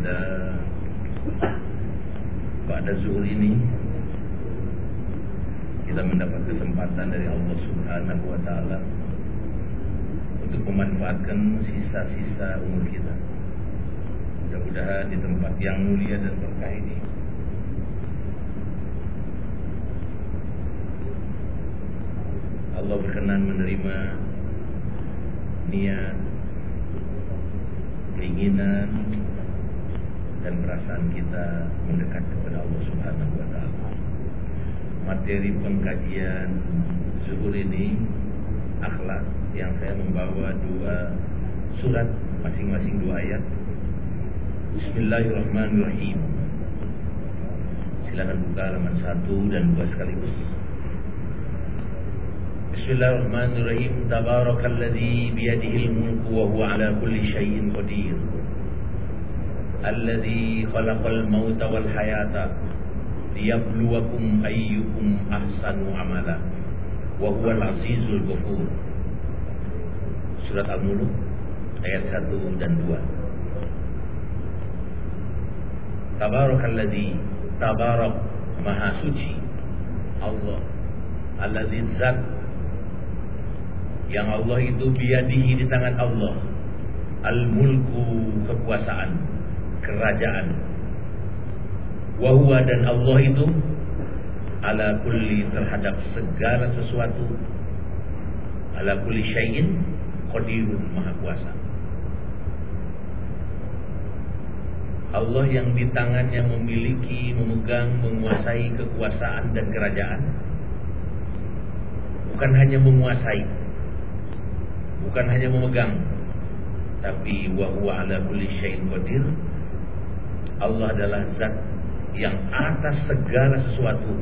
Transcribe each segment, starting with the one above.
pada pada zuhur ini kita mendapat kesempatan dari Allah Subhanahu wa taala untuk memanfaatkan sisa-sisa umur kita. Mudah-mudahan di tempat yang mulia dan berkah ini Allah berkenan menerima niat, keinginan dan perasaan kita mendekat kepada Allah Subhanahu wa taala. Materi pengkajian zuhur ini akhlak yang saya membawa dua surat masing-masing dua ayat. Bismillahirrahmanirrahim. Silakan buka halaman satu dan dua sekaligus. Bismillahirrahmanirrahim. Tabarakalladzi biyadihil mulku wa huwa ala kulli syai'in qadir. Mauta wal hayata liyabluwakum ayyukum ahsanu amala wa huwal azizul ghafur. Surat Al-Mulk ayat 1 dan 2. Tabarakalladzi tabarak maha suci Allah alladzi zat yang Allah itu biadihi di tangan Allah al-mulku kekuasaan kerajaan. Wahwa dan Allah itu ala kulli terhadap segala sesuatu ala kulli syai'in qadirun maha kuasa. Allah yang di tangannya memiliki, memegang, menguasai kekuasaan dan kerajaan bukan hanya menguasai bukan hanya memegang tapi wa huwa ala kulli syai'in qadir Allah adalah zat yang atas segala sesuatu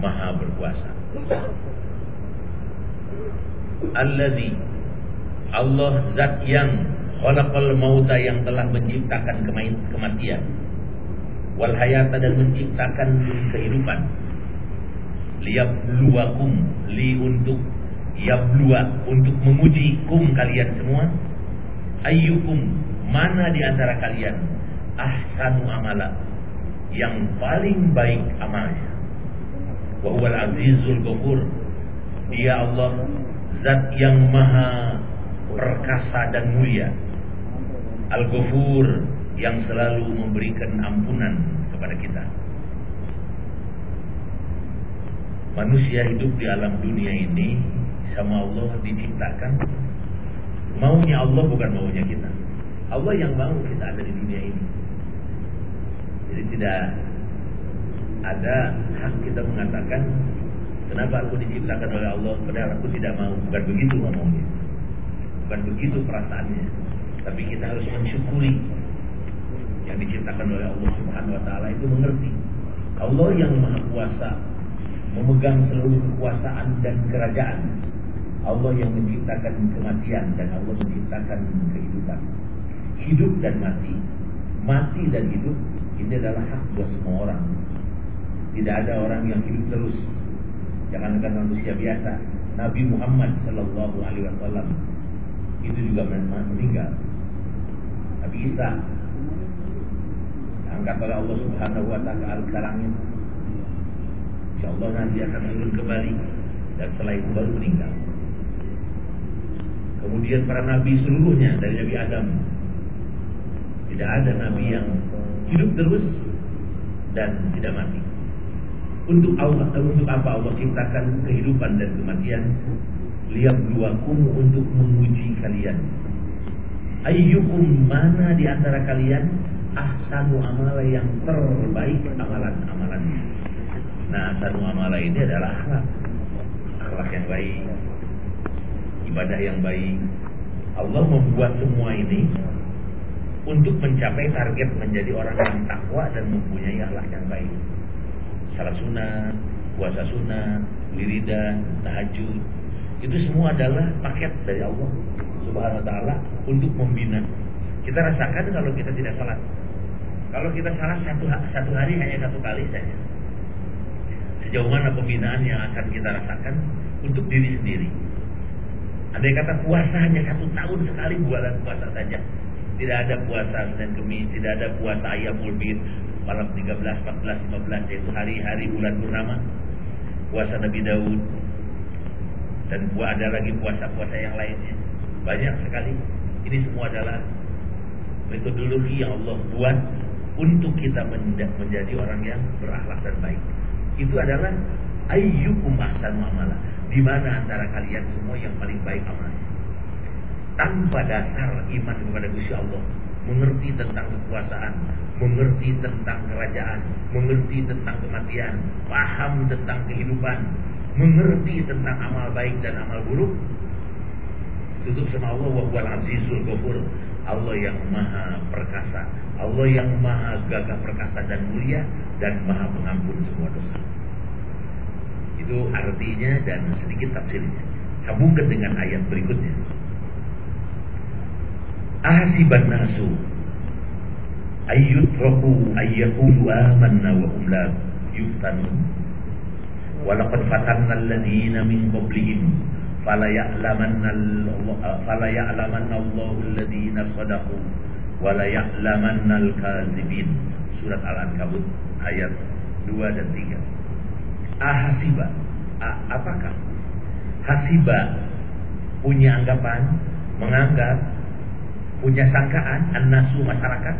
maha berkuasa. Alladzi Allah zat yang khalaqal mauta yang telah menciptakan kematian. Wal hayata dan menciptakan kehidupan. Liyabluwakum li untuk yablua untuk menguji kum kalian semua. Ayyukum mana di antara kalian ahsanu amala. Yang paling baik amalnya. Wa huwal azizul ghafur. Dia Allah zat yang maha perkasa dan mulia. Al-ghafur yang selalu memberikan ampunan kepada kita. Manusia hidup di alam dunia ini sama Allah diciptakan. Maunya Allah bukan maunya kita. Allah yang mau kita ada di dunia ini jadi tidak ada hak kita mengatakan kenapa aku diciptakan oleh Allah padahal aku tidak mau? Bukan begitu ngomongnya. Bukan begitu perasaannya. Tapi kita harus mensyukuri yang diciptakan oleh Allah Subhanahu wa taala itu mengerti. Allah yang maha kuasa memegang seluruh kekuasaan dan kerajaan. Allah yang menciptakan kematian dan Allah menciptakan kehidupan. Hidup dan mati, mati dan hidup ini adalah hak buat semua orang. Tidak ada orang yang hidup terus. Jangankan manusia biasa, Nabi Muhammad Shallallahu Alaihi Wasallam itu juga meninggal. Nabi Isa angkat oleh Allah Subhanahu Wa Taala ke langit Insya Allah nanti akan turun kembali dan setelah itu baru meninggal. Kemudian para nabi seluruhnya dari Nabi Adam tidak ada nabi yang hidup terus dan tidak mati. Untuk Allah, untuk apa Allah ciptakan kehidupan dan kematian? Liyabluwakum untuk menguji kalian. Ayyukum mana di antara kalian ahsanu amala yang terbaik amalan-amalannya. Nah, satu amalan ini adalah akhlak. Akhlak yang baik. Ibadah yang baik. Allah membuat semua ini untuk mencapai target menjadi orang yang takwa dan mempunyai akhlak yang baik. Salat sunnah, puasa sunnah, wiridan, tahajud. Itu semua adalah paket dari Allah Subhanahu wa taala untuk membina. Kita rasakan kalau kita tidak salat. Kalau kita salat satu satu hari hanya satu kali saja. Sejauh mana pembinaan yang akan kita rasakan untuk diri sendiri. Andai kata puasa hanya satu tahun sekali bulan puasa saja. Tidak ada puasa Senin Kemis, tidak ada puasa ayam ulbit malam 13, 14, 15 yaitu hari-hari bulan purnama. Puasa Nabi Daud dan ada lagi puasa-puasa yang lainnya. Banyak sekali. Ini semua adalah metodologi yang Allah buat untuk kita menjadi orang yang berakhlak dan baik. Itu adalah ayyukum ahsanu amala. Di mana antara kalian semua yang paling baik amalnya. Tanpa dasar iman kepada Gusti Allah, mengerti tentang kekuasaan, mengerti tentang kerajaan, mengerti tentang kematian, paham tentang kehidupan, mengerti tentang amal baik dan amal buruk, tutup sama Allah wa huwal azizul ghafur. Allah yang maha perkasa, Allah yang maha gagah perkasa dan mulia dan maha pengampun semua dosa. Itu artinya dan sedikit tafsirnya. Sambungkan dengan ayat berikutnya. Ahasiban nasu ayyutraku ayyakulu amanna wa hum la yuftanun. Walaqad fatanna alladhina min qablihim fala ya'lamanna Allahu alladhina sadaqu wa la ya'lamanna al-kadzibin. Surat Al-Ankabut ayat 2 dan 3. Ahasiba, apakah hasiba punya anggapan, menganggap punya sangkaan an-nasu masyarakat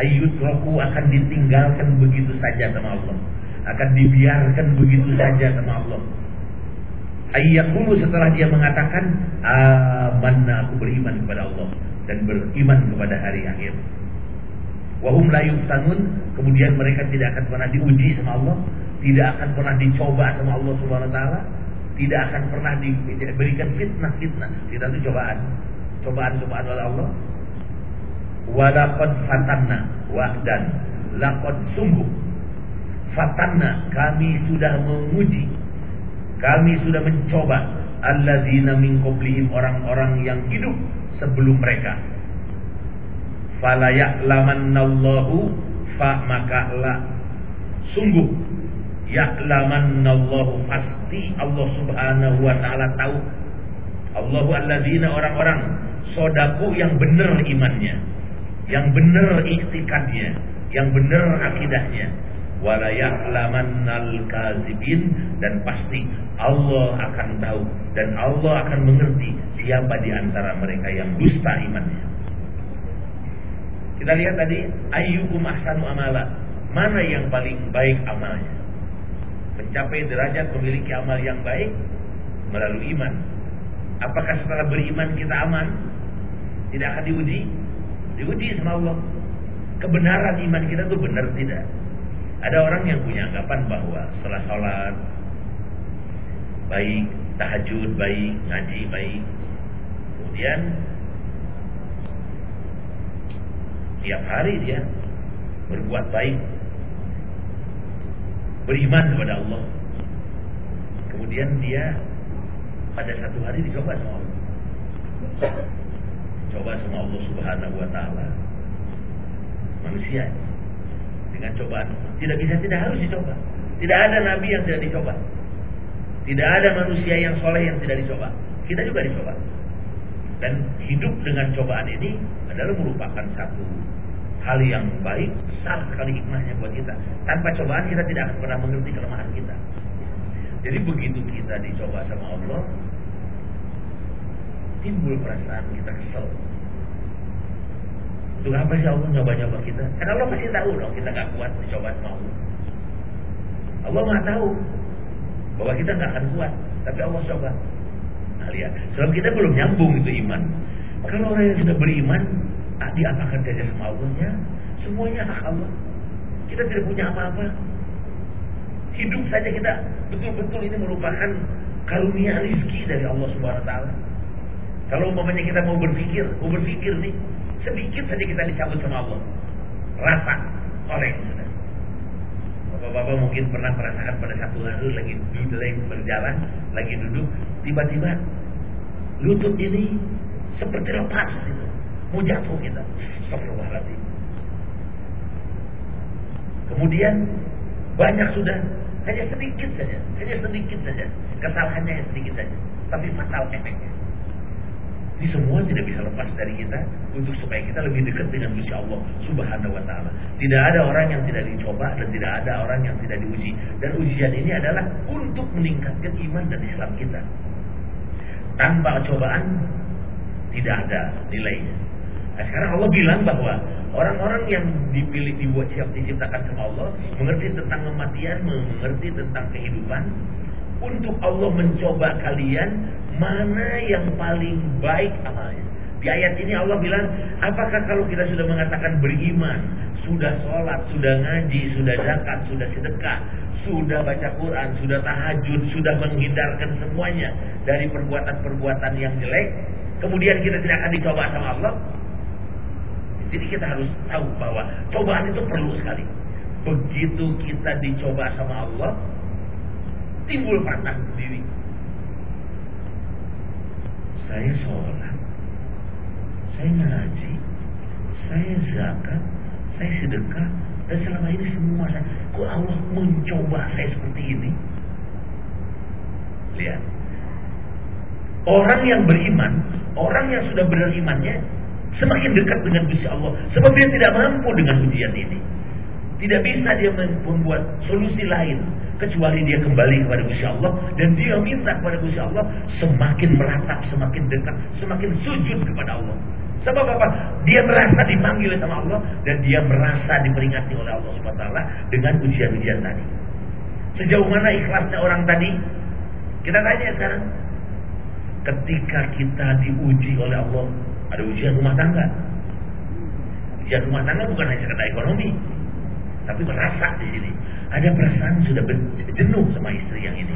ayut roku akan ditinggalkan begitu saja sama Allah akan dibiarkan begitu saja sama Allah Ayyakulu setelah dia mengatakan amanna aku beriman kepada Allah dan beriman kepada hari akhir. Wahum la yuftanun kemudian mereka tidak akan pernah diuji sama Allah, tidak akan pernah dicoba sama Allah Subhanahu wa taala, tidak akan pernah diberikan fitnah-fitnah. Kita itu cobaan. Cobaan-cobaan oleh Allah. Walaqad fatanna dan laqad sungguh fatanna kami sudah menguji kami sudah mencoba alladzina min qablihim orang-orang yang hidup sebelum mereka. Fala ya'lamannallahu fa maka la sungguh ya'lamannallahu pasti Allah Subhanahu wa taala tahu. Allahu alladzina orang-orang sodaku yang benar imannya, yang benar iktikadnya, yang benar akidahnya wala ya'lamannal kazibin dan pasti Allah akan tahu dan Allah akan mengerti siapa di antara mereka yang dusta imannya. Kita lihat tadi ayyukum ahsanu amala. Mana yang paling baik amalnya? Mencapai derajat memiliki amal yang baik melalui iman. Apakah setelah beriman kita aman? Tidak akan diuji? Diuji sama Allah. Kebenaran iman kita itu benar tidak? Ada orang yang punya anggapan bahwa setelah sholat baik, tahajud baik, ngaji baik, kemudian tiap hari dia berbuat baik, beriman kepada Allah. Kemudian dia pada satu hari dicoba sama Allah. Coba sama Allah Subhanahu wa taala. Manusia dengan cobaan. Tidak bisa tidak harus dicoba. Tidak ada nabi yang tidak dicoba. Tidak ada manusia yang soleh yang tidak dicoba. Kita juga dicoba. Dan hidup dengan cobaan ini adalah merupakan satu hal yang baik, besar sekali hikmahnya buat kita. Tanpa cobaan kita tidak akan pernah mengerti kelemahan kita. Jadi begitu kita dicoba sama Allah, timbul perasaan kita kesel. Untuk apa sih Allah nyoba-nyoba kita? Karena Allah pasti tahu dong kita nggak kuat dicoba sama Allah. Nggak tahu bahwa kita nggak akan kuat, tapi Allah coba. Nah, lihat, sebab kita belum nyambung itu iman. Kalau orang yang sudah beriman, ah, diapakan saja sama Allahnya, semuanya hak Allah. Kita tidak punya apa-apa. Hidup saja kita betul-betul ini merupakan karunia rizki dari Allah Subhanahu Wa Taala. Kalau umpamanya kita mau berpikir, mau berpikir nih, sedikit saja kita dicabut sama Allah. Rasa oleh. Bapak-bapak mungkin pernah merasakan pada satu hari lagi duduk lagi berjalan, lagi duduk, tiba-tiba lutut ini seperti lepas gitu. Mau jatuh kita. Astagfirullahaladzim. Kemudian banyak sudah hanya sedikit saja, hanya sedikit saja. Kesalahannya yang sedikit saja, tapi fatal efeknya. Ini semua tidak bisa lepas dari kita untuk supaya kita lebih dekat dengan Gusti Allah Subhanahu wa taala. Tidak ada orang yang tidak dicoba dan tidak ada orang yang tidak diuji. Dan ujian ini adalah untuk meningkatkan iman dan Islam kita. Tanpa cobaan tidak ada nilainya. Nah, sekarang Allah bilang bahwa orang-orang yang dipilih dibuat siap diciptakan sama Allah mengerti tentang kematian, mengerti tentang kehidupan, untuk Allah mencoba kalian mana yang paling baik amalnya. Di ayat ini Allah bilang, apakah kalau kita sudah mengatakan beriman, sudah sholat, sudah ngaji, sudah zakat, sudah sedekah, sudah baca Quran, sudah tahajud, sudah menghindarkan semuanya dari perbuatan-perbuatan yang jelek, kemudian kita tidak akan dicoba sama Allah. Jadi kita harus tahu bahwa cobaan itu perlu sekali. Begitu kita dicoba sama Allah, timbul patah diri. Saya sholat, saya ngaji, saya zakat, saya sedekah, dan selama ini semua saya, kok Allah mencoba saya seperti ini? Lihat, orang yang beriman, orang yang sudah benar imannya, semakin dekat dengan Gusti Allah, sebab dia tidak mampu dengan ujian ini. Tidak bisa dia membuat solusi lain kecuali dia kembali kepada Gusti Allah dan dia minta kepada Gusti Allah semakin meratap, semakin dekat, semakin sujud kepada Allah. Sebab apa? Dia merasa dipanggil sama Allah dan dia merasa diperingati oleh Allah Subhanahu wa dengan ujian-ujian tadi. Sejauh mana ikhlasnya orang tadi? Kita tanya sekarang. Ketika kita diuji oleh Allah, ada ujian rumah tangga. Ujian rumah tangga bukan hanya kata ekonomi, tapi merasa di sini. Ada perasaan sudah jenuh sama istri yang ini.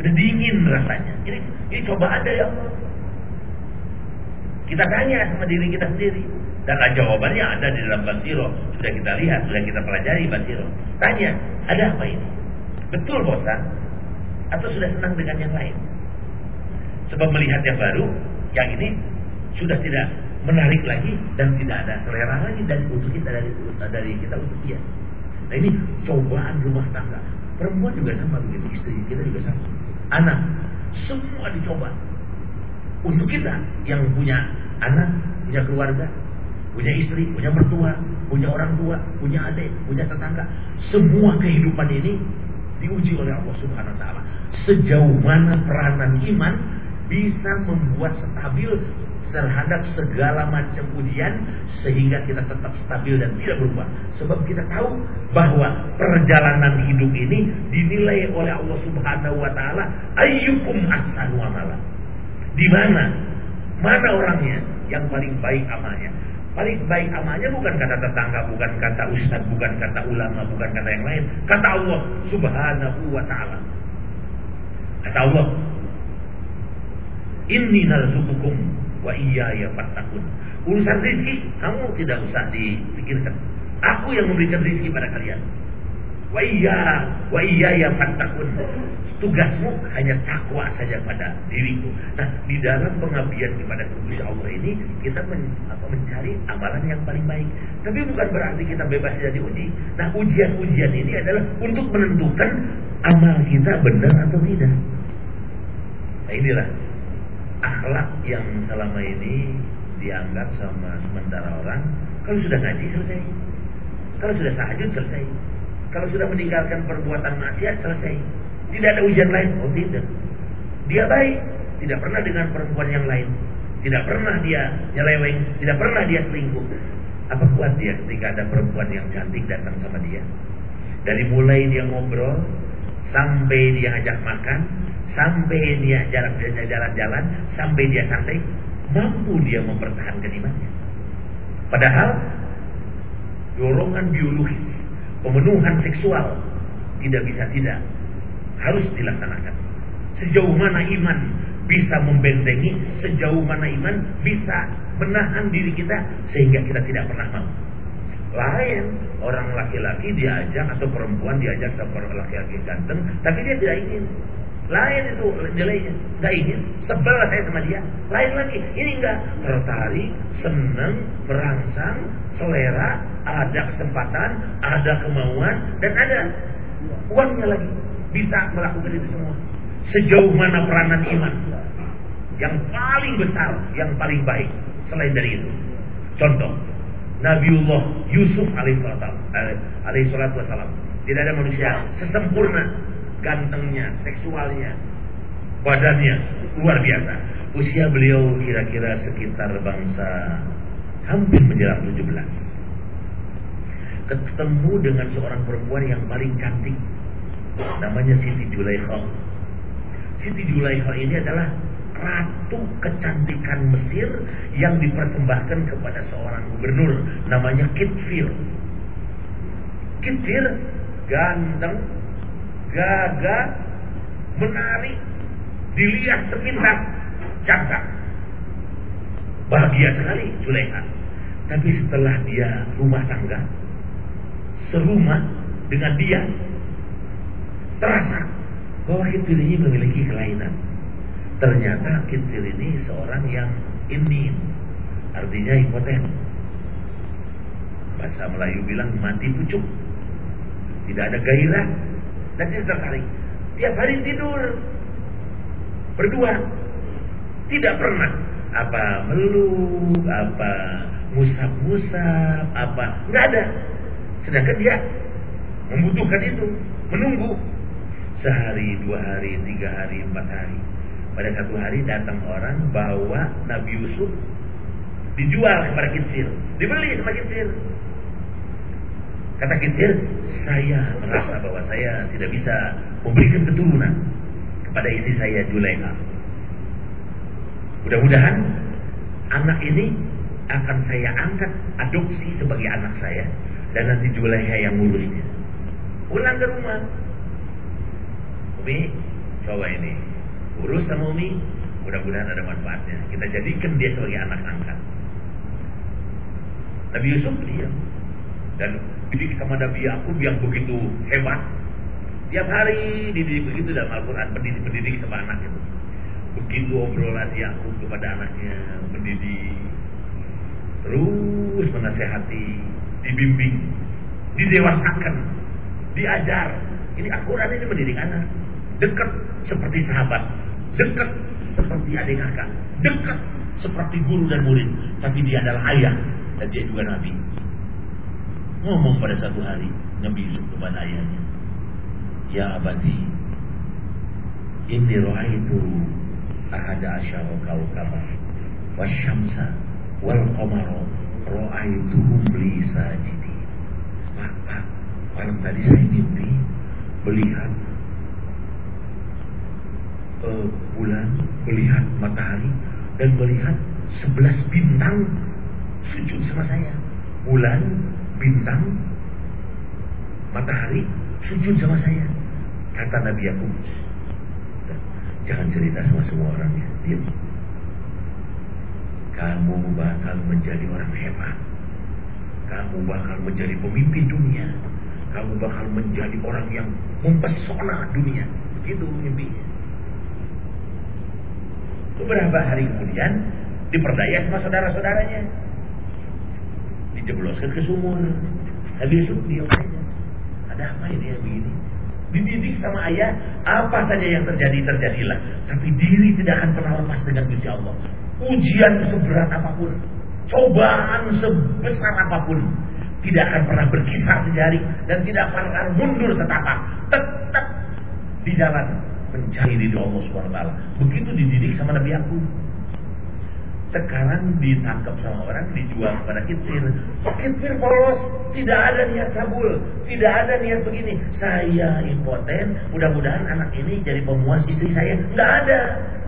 Sudah dingin rasanya. Ini, ini ada ya Allah. Kita tanya sama diri kita sendiri. Dan jawabannya ada di dalam Basiro. Sudah kita lihat, sudah kita pelajari Basiro. Tanya, ada apa ini? Betul bosan? Atau sudah senang dengan yang lain? Sebab melihat yang baru, yang ini sudah tidak menarik lagi dan tidak ada selera lagi dan untuk kita dari dari kita untuk dia. Nah ini cobaan rumah tangga. Perempuan juga sama begitu, istri kita juga sama. Anak, semua dicoba. Untuk kita yang punya anak, punya keluarga, punya istri, punya mertua, punya orang tua, punya adik, punya tetangga, semua kehidupan ini diuji oleh Allah Subhanahu wa taala. Sejauh mana peranan iman bisa membuat stabil terhadap segala macam ujian sehingga kita tetap stabil dan tidak berubah. Sebab kita tahu bahwa perjalanan hidup ini dinilai oleh Allah Subhanahu wa taala ayyukum ahsanu amala. Di mana? Mana orangnya yang paling baik amalnya? Paling baik amalnya bukan kata tetangga, bukan kata ustaz, bukan kata ulama, bukan kata yang lain. Kata Allah Subhanahu wa taala. Kata Allah, Inni narzukukum wa iya ya fatakun. Urusan rezeki kamu tidak usah dipikirkan. Aku yang memberikan rezeki pada kalian. Wa iya wa iya ya fatakun. Tugasmu hanya takwa saja pada diriku. Nah, di dalam pengabdian kepada Gusti Allah ini kita men, apa, mencari amalan yang paling baik. Tapi bukan berarti kita bebas dari uji. Nah, ujian-ujian ini adalah untuk menentukan amal kita benar atau tidak. Nah, inilah akhlak yang selama ini dianggap sama sementara orang kalau sudah ngaji selesai. Kalau sudah tahajud selesai. Kalau sudah meninggalkan perbuatan maksiat selesai. Tidak ada ujian lain. Oh tidak. Dia baik. Tidak pernah dengan perempuan yang lain. Tidak pernah dia nyeleweng. Tidak pernah dia selingkuh. Apa kuat dia ketika ada perempuan yang cantik datang sama dia? Dari mulai dia ngobrol sampai dia ajak makan sampai dia jalan-jalan, sampai dia santai, mampu dia mempertahankan imannya. Padahal dorongan biologis, pemenuhan seksual tidak bisa tidak harus dilaksanakan. Sejauh mana iman bisa membentengi, sejauh mana iman bisa menahan diri kita sehingga kita tidak pernah mau. Lain orang laki-laki diajak atau perempuan diajak sama laki-laki ganteng, tapi dia tidak ingin. Lain itu nilainya, nggak ingin. Sebel saya sama dia. Lain lagi, ini enggak tertarik, seneng, merangsang, selera, ada kesempatan, ada kemauan, dan ada uangnya lagi bisa melakukan itu semua. Sejauh mana peranan iman yang paling besar, yang paling baik selain dari itu. Contoh, Nabiullah Yusuf alaihissalatu wassalam. Tidak ada manusia sesempurna gantengnya, seksualnya, badannya luar biasa. Usia beliau kira-kira sekitar bangsa hampir menjelang 17. Ketemu dengan seorang perempuan yang paling cantik. Namanya Siti Julaikha. Siti Julaikha ini adalah ratu kecantikan Mesir yang dipersembahkan kepada seorang gubernur namanya Kitfir. Kitfir ganteng, gagah, menarik, dilihat sepintas, cakap. Bahagia sekali Zulaikha. Tapi setelah dia rumah tangga, serumah dengan dia, terasa bahwa Kitfir ini memiliki kelainan. Ternyata Kitfir ini seorang yang ini artinya impoten. Bahasa Melayu bilang mati pucuk. Tidak ada gairah dan dia tertarik. Tiap hari tidur berdua. Tidak pernah apa meluk, apa musab-musab, apa nggak ada. Sedangkan dia membutuhkan itu, menunggu sehari, dua hari, tiga hari, empat hari. Pada satu hari datang orang bawa Nabi Yusuf dijual kepada Kinsir, dibeli sama Kinsir. Kata Kinsir, saya merasa bahwa saya tidak bisa memberikan keturunan kepada istri saya Juleha. Mudah-mudahan anak ini akan saya angkat adopsi sebagai anak saya dan nanti Juleha yang ngurusnya. Pulang ke rumah. Umi, coba ini. Urus sama Umi, mudah-mudahan ada manfaatnya. Kita jadikan dia sebagai anak angkat. Nabi Yusuf diam dan didik sama Nabi Yakub yang begitu hebat. Tiap hari dididik begitu dalam Al-Quran pendidik-pendidik sama anak itu. Begitu obrolan Yakub kepada anaknya, mendidik, terus menasehati, dibimbing, didewasakan, diajar. Ini Al-Quran ini mendidik anak. Dekat seperti sahabat, dekat seperti adik kakak, dekat seperti guru dan murid. Tapi dia adalah ayah dan dia juga nabi. Ngomong pada satu hari Nabi Yusuf kepada ayahnya, Ya abadi, ini itu ahada asyara kaukaba wasyamsa wal qamara ra'aituhum li sajidi. Pak, pak, malam tadi saya mimpi melihat uh, bulan, melihat matahari dan melihat sebelas bintang sujud sama saya. Bulan, bintang, matahari sujud sama saya. Kata Nabi Yakub, jangan cerita sama semua orang ya, diam. Kamu bakal menjadi orang hebat. Kamu bakal menjadi pemimpin dunia. Kamu bakal menjadi orang yang mempesona dunia. Begitu mimpinya. Beberapa hari kemudian diperdaya sama saudara-saudaranya. Dijebloskan ke sumur. Nabi Yusuf diam aja. Ada apa ini yang begini? Dididik sama ayah, apa saja yang terjadi terjadilah. Tapi diri tidak akan pernah lepas dengan Gusti Allah. Ujian seberat apa pun, cobaan sebesar apa pun, tidak akan pernah berkisar jari dan tidak akan mundur setapak. Tetap di jalan mencari ridho Allah SWT. Begitu dididik sama Nabi Yakub. Sekarang ditangkap sama orang, dijual kepada Kitir. Kitir polos, tidak ada niat sabul, tidak ada niat begini. Saya impoten, mudah-mudahan anak ini jadi pemuas istri saya. Nggak ada,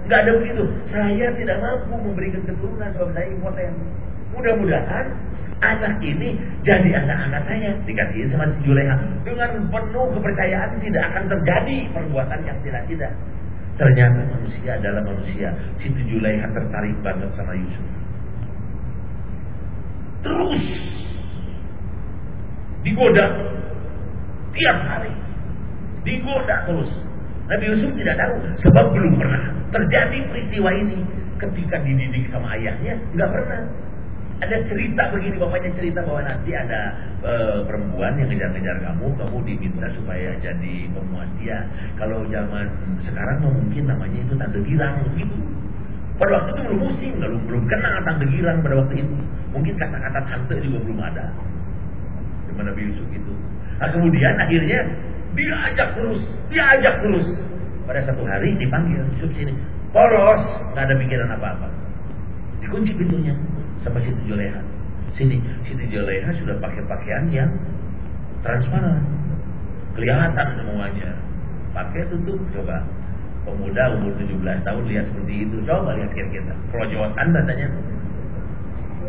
nggak ada begitu. Saya tidak mampu memberikan keturunan sebab saya impoten. Mudah-mudahan anak ini jadi anak-anak saya dikasihin sama Juleha dengan penuh kepercayaan tidak akan terjadi perbuatan yang tidak-tidak. Ternyata manusia adalah manusia. Siti Juleha tertarik banget sama Yusuf. Terus Digoda tiap hari. Digoda terus. Nabi Yusuf tidak tahu sebab belum pernah terjadi peristiwa ini ketika dididik sama ayahnya nggak pernah ada cerita begini bapaknya cerita bahwa nanti ada e, perempuan yang ngejar-ngejar kamu kamu diminta supaya jadi pemuas dia. Kalau zaman sekarang mungkin namanya itu tante girang gitu pada waktu itu belum musim belum belum kenal tante girang pada waktu itu. Mungkin kata-kata tante juga belum ada. Di mana Yusuf itu. Nah kemudian akhirnya dia ajak terus dia ajak terus. Pada satu hari dipanggil Yusuf sini polos. Nggak ada pikiran apa-apa. Dikunci pintunya sama Siti Juleha. Sini, Siti Juleha sudah pakai pakaian yang transparan. Kelihatan semuanya. Pakai tutup, coba. Pemuda umur 17 tahun lihat seperti itu. Coba lihat kira-kira. Pelojotan tanya.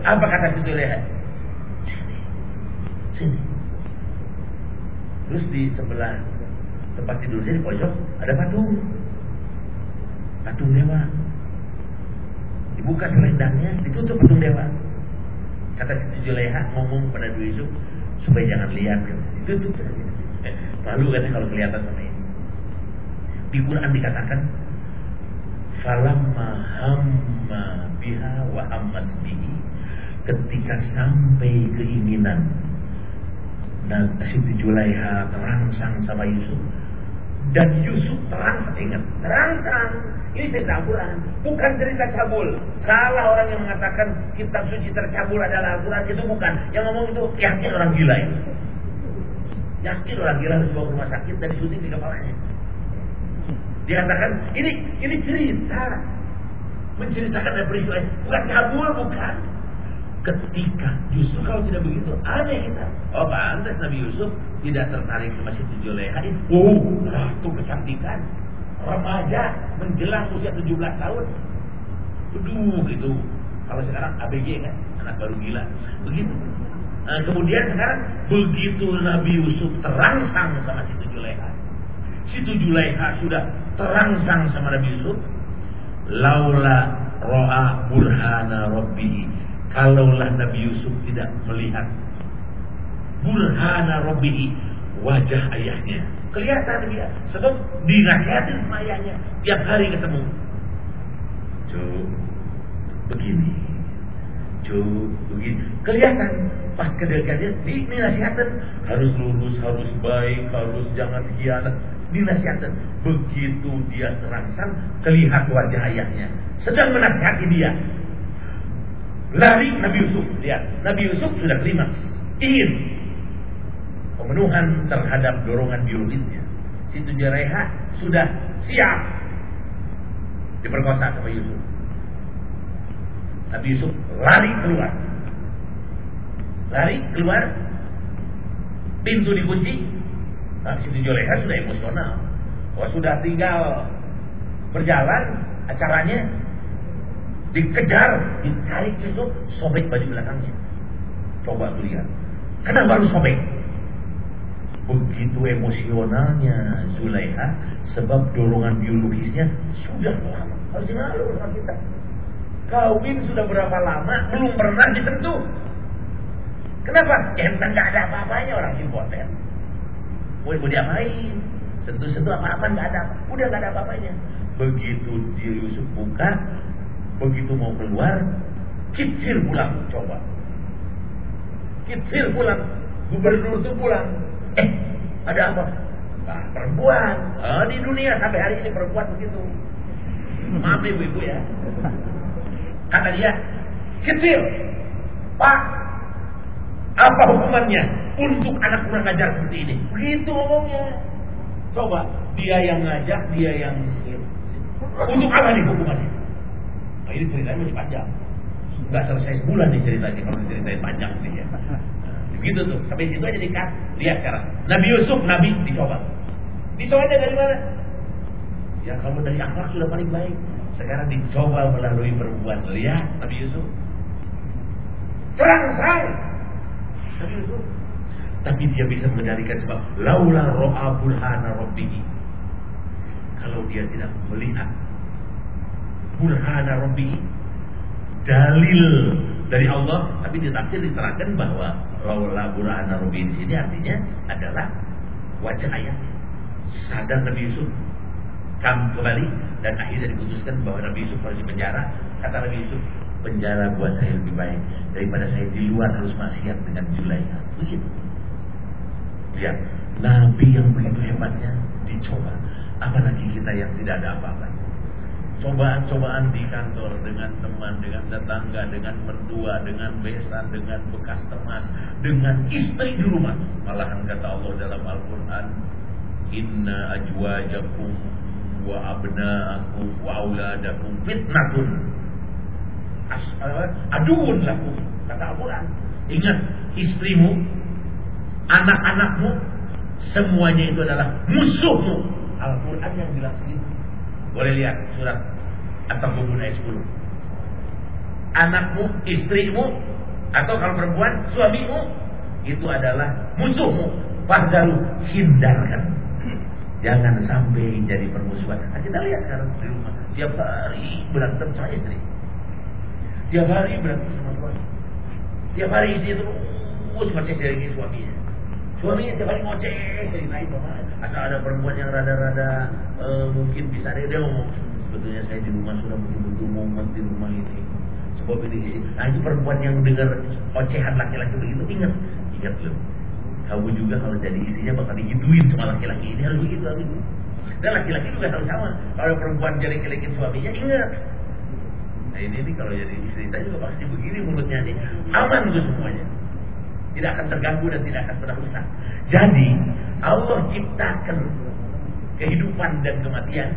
Apa kata Siti Juleha? Sini. Sini. Terus di sebelah tempat tidurnya di pojok ada patung. Patung dewa dibuka selendangnya, ditutup hidung dewa. Kata Siti Juleha ngomong pada Dwi Yusuf supaya jangan lihat, ditutup. Malu kan kalau kelihatan sama ini. Di Quran dikatakan falamma hamma biha wa hammat bihi ketika sampai keinginan dan Siti Julaiha terangsang sama Yusuf dan Yusuf terangsang ingat terangsang ini cerita Al-Quran, bukan cerita cabul. Salah orang yang mengatakan kitab suci tercabul adalah Al-Quran itu bukan. Yang ngomong itu yakin orang gila itu. Yakin orang gila harus bawa rumah sakit dan disuntik di kepalanya. Dikatakan ini ini cerita menceritakan ada peristiwa bukan cabul bukan. Ketika Yusuf kalau tidak begitu aneh kita. Oh pantas Nabi Yusuf tidak tertarik sama si Juleha. Oh, itu kecantikan remaja menjelang usia 17 tahun. Aduh gitu. Kalau sekarang ABG kan, anak baru gila. Begitu. Nah, kemudian sekarang begitu Nabi Yusuf terangsang sama si Juleha. Si Juleha sudah terangsang sama Nabi Yusuf. Laula ro'a burhana rabbihi. Kalaulah Nabi Yusuf tidak melihat burhana rabbihi wajah ayahnya Kelihatan dia. Sebab dinasihatin sama ayahnya. Tiap hari ketemu. Cuk, begini. Cuk, begini. Kelihatan. Pas kedekatnya, di dinasihatin. Harus lurus, harus baik, harus jangan hianat. Dinasihatin. Begitu dia terangsang, kelihat wajah ayahnya. Sedang menasihati dia. Lari Nabi Yusuf. Lihat, Nabi Yusuf sudah klimaks. Ingin pemenuhan terhadap dorongan biologisnya. Situ Jareha sudah siap diperkosa sama Yusuf. Nabi Yusuf lari keluar. Lari keluar. Pintu dikunci. Nah, Situ Juleha sudah emosional. Wah oh, sudah tinggal berjalan acaranya dikejar, ditarik Yusuf, sobek baju belakangnya. Coba tuh lihat. Kenapa baru sobek? Begitu emosionalnya Zulaiha sebab dorongan biologisnya sudah lama. Harus malu sama kita. Kawin sudah berapa lama belum pernah disentuh kenapa? Entah nggak ada apa-apanya orang impoten. Mau mau diapain? Sentuh-sentuh apa-apa nggak ada. Udah nggak ada apa-apanya. Begitu dia Yusuf buka begitu mau keluar kicil pulang coba. Kicil pulang. Gubernur itu pulang Eh, ada apa? Nah, perempuan. Oh, di dunia sampai hari ini perempuan begitu. Maaf ibu-ibu ya. Kata dia, kecil. Pak, apa hukumannya untuk anak kurang ajar seperti ini? Begitu ngomongnya. Coba, dia yang ngajak, dia yang... Untuk apa nih hukumannya? Nah, ini ceritanya masih panjang. Enggak selesai sebulan nih ceritanya kalau ceritain panjang nih ya. Begitu tuh. Sampai situ aja dikat. Lihat sekarang. Nabi Yusuf, Nabi dicoba. Dicoba dari mana? Ya kamu dari akhlak sudah paling baik. Sekarang dicoba melalui perempuan. Lihat Nabi Yusuf. Terang terang. Nabi Yusuf. Tapi dia bisa mengendalikan sebab laula ro'a burhana rabbihi. Kalau dia tidak melihat burhana rabbihi dalil dari Allah, tapi di tafsir diterangkan bahwa Laula burhana rabbi di sini artinya adalah wajah ayat. Sadar Nabi Yusuf kam kembali dan akhirnya diputuskan bahwa Nabi Yusuf harus dipenjara. Kata Nabi Yusuf, penjara buat saya lebih baik daripada saya di luar harus maksiat dengan Zulaikha. Begitu. Lihat, Nabi yang begitu hebatnya dicoba. Apalagi kita yang tidak ada apa-apa. Cobaan-cobaan di kantor dengan teman, dengan tetangga, dengan mertua, dengan besan, dengan bekas teman, dengan istri di rumah. Malahan kata Allah dalam Al-Quran, Inna ajwajakum wa abna'akum wa auladakum fitnatun. Aduun lakum. Kata Al-Quran. Ingat, istrimu, anak-anakmu, semuanya itu adalah musuhmu. Al-Quran yang bilang. Boleh lihat surat At-Tabbun ayat 10. Anakmu, istrimu, atau kalau perempuan, suamimu, itu adalah musuhmu. Fahzaru, hindarkan. Jangan sampai jadi permusuhan. Nah, kita lihat sekarang di rumah. Tiap hari berantem sama istri. Tiap hari berantem sama suami. Tiap hari istri itu terus ngoceh dari suaminya. Suaminya tiap hari ngoceh dari lain Atau ada perempuan yang rada-rada uh, mungkin bisa dia, dia ngomong sebetulnya saya di rumah sudah betul-betul mumet di rumah ini. Sebab ini isi. Nah itu perempuan yang dengar ocehan laki-laki begitu ingat, ingat loh. Kamu juga kalau jadi istrinya bakal digituin sama laki-laki ini harus begitu begitu. Dan laki-laki juga tahu sama. Kalau perempuan jadi kelekin suaminya ingat. Nah ini nih kalau jadi istri kita juga pasti begini mulutnya nih aman tuh semuanya. Tidak akan terganggu dan tidak akan pernah rusak. Jadi Allah ciptakan kehidupan dan kematian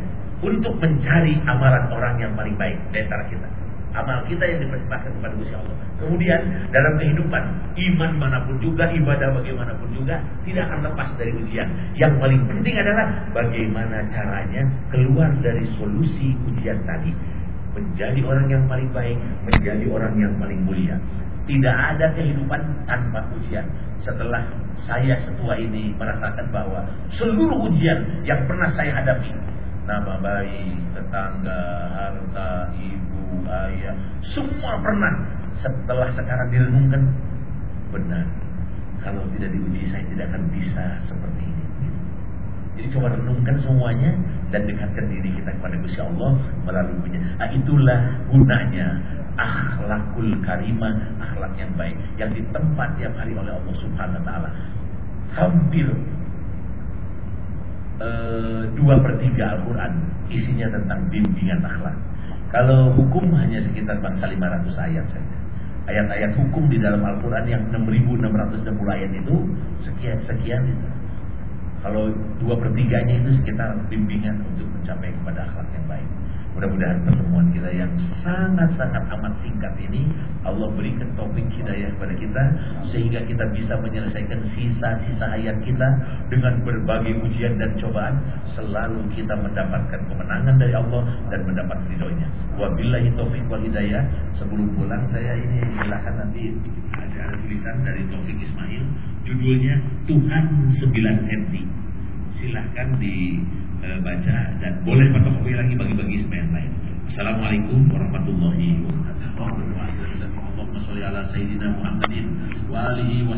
untuk mencari amalan orang yang paling baik di antara kita. Amal kita yang dipersembahkan kepada Gusti Allah. Kemudian dalam kehidupan iman mana pun juga, ibadah bagaimanapun juga tidak akan lepas dari ujian. Yang paling penting adalah bagaimana caranya keluar dari solusi ujian tadi. Menjadi orang yang paling baik, menjadi orang yang paling mulia. Tidak ada kehidupan tanpa ujian. Setelah saya setua ini merasakan bahwa seluruh ujian yang pernah saya hadapi, nama baik, tetangga, harta, ibu, ayah, semua pernah. Setelah sekarang direnungkan, benar. Kalau tidak diuji saya tidak akan bisa seperti ini. Jadi coba renungkan semuanya dan dekatkan diri kita kepada Gusti Allah melalui Nah, itulah gunanya akhlakul karimah, akhlak yang baik yang ditempat tiap hari oleh Allah Subhanahu wa taala. Hampir uh, dua per tiga Al-Quran isinya tentang bimbingan akhlak. Kalau hukum hanya sekitar bangsa 500 ayat saja. Ayat-ayat hukum di dalam Al-Quran yang 6.660 ayat itu sekian sekian itu. Kalau dua per tiganya itu sekitar bimbingan untuk mencapai kepada akhlak yang baik. Mudah-mudahan pertemuan kita yang sangat-sangat amat singkat ini Allah berikan topik hidayah kepada kita sehingga kita bisa menyelesaikan sisa-sisa hayat kita dengan berbagai ujian dan cobaan selalu kita mendapatkan kemenangan dari Allah dan mendapat ridhonya. Wabillahi taufik wal hidayah. Sebelum pulang saya ini silakan nanti ada tulisan dari Taufik Ismail judulnya Tuhan 9 cm. Silahkan dibaca dan boleh fotokopi lagi bagi-bagi sama yang lain. Assalamualaikum warahmatullahi wabarakatuh. Allahumma sholli ala sayyidina Muhammadin wa alihi wa